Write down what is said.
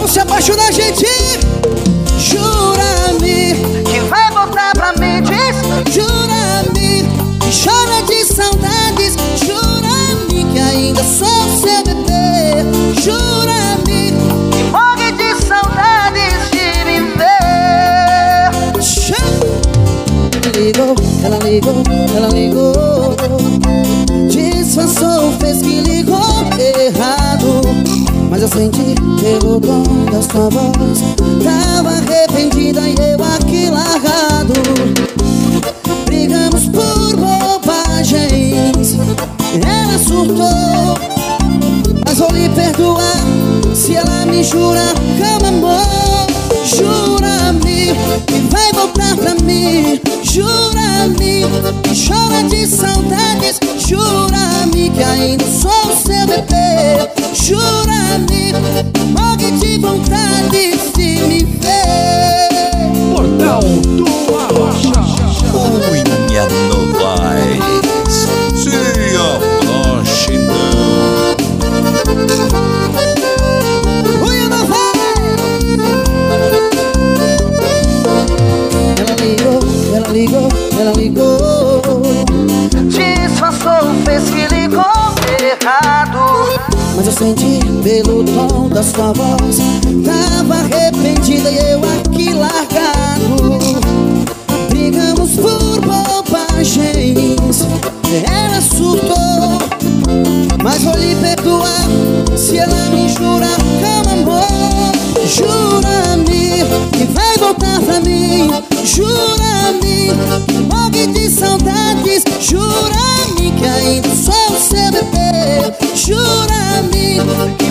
Vamos se apaixonar, gente. Jura-me Que vai voltar pra mim, diz Jura-me Que chora de saudades. Jura-me que ainda sou seu bebê. Jura-me Que morre de saudades de me ver. Ligou, ela ligou, ela ligou. Disfarçou, fez que ligou senti pelo tom da sua voz. Tava arrependida e eu aqui largado. Brigamos por bobagens. Ela surtou. Mas vou lhe perdoar Se ela me jura Calma amor Jura-me que vai voltar pra mim. Jura-me que chora de saudades. Jura-me que ainda bebê Jura-me morre de vontade de me ver Portal do Arrocha. Unha Novaes. Se abroche não. Oi, Ana Ela ligou, ela ligou, ela ligou Disfarçou, fez que ligou Mas eu senti pelo tom da sua voz. Tava arrependida e eu aqui largado. Brigamos por bobagens. Ela surtou. Mas vou lhe perdoar Se ela me jurar Calma amor. Jura-me que vai voltar pra mim. Jura-me que morre de saudades. Jura-me que ainda sou seu bebê Jura-me que